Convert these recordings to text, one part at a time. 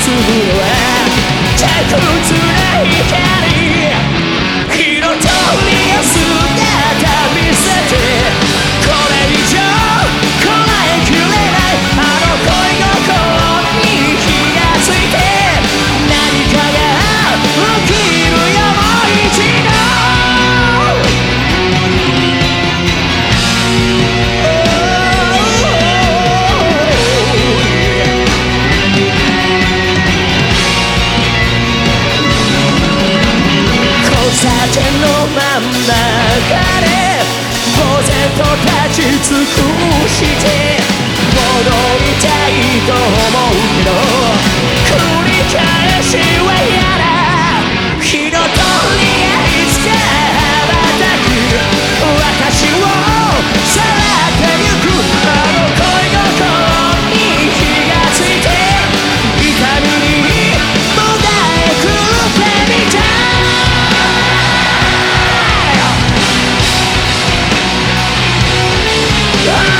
つぶれは着実な光んだ。呆然と立ち尽く Yeah!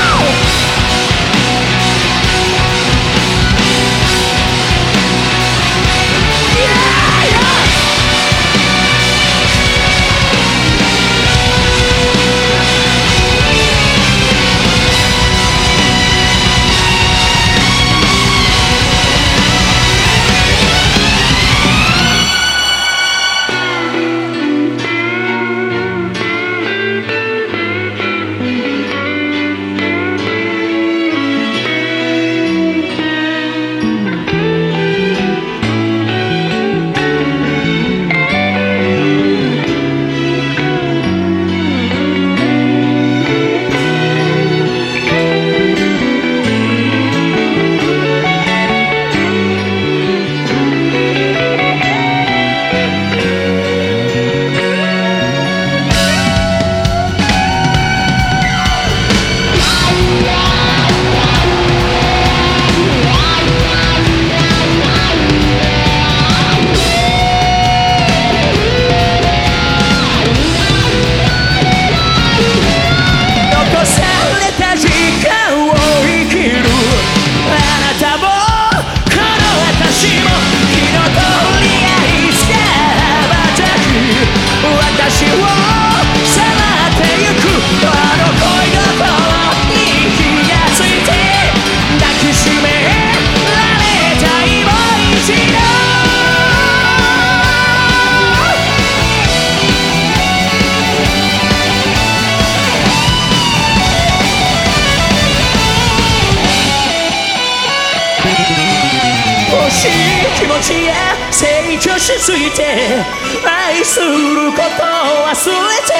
しい気持ちへ成長しすぎて愛することを忘れて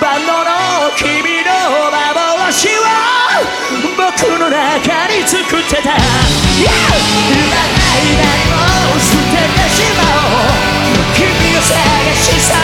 バンドの君の幻を僕の中に作ってた、yeah! 今ない何も捨ててしまおう君を探しさ